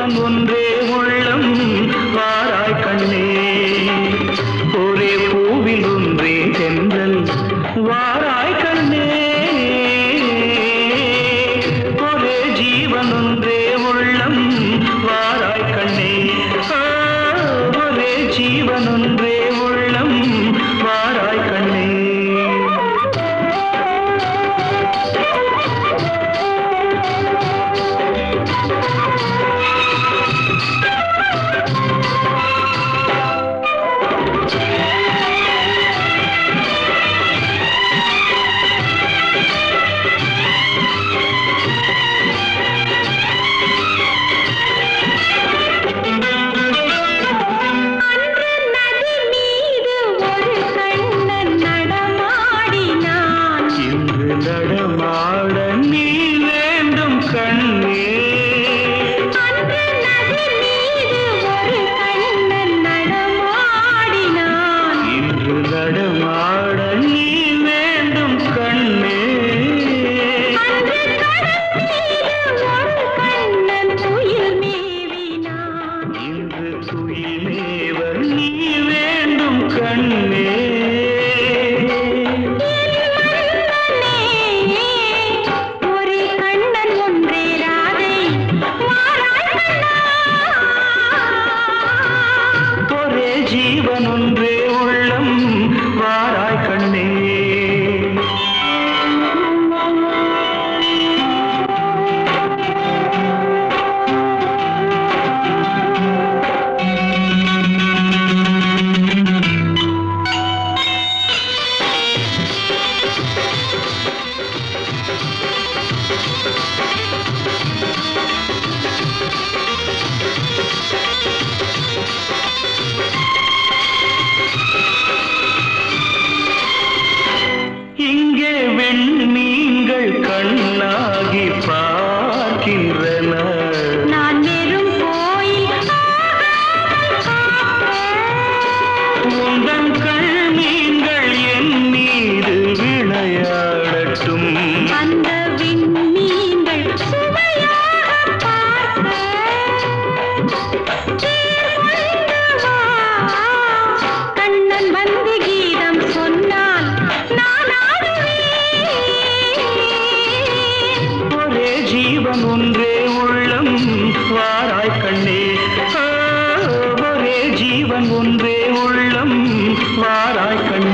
ஜீவன் ஒன்றே नारायण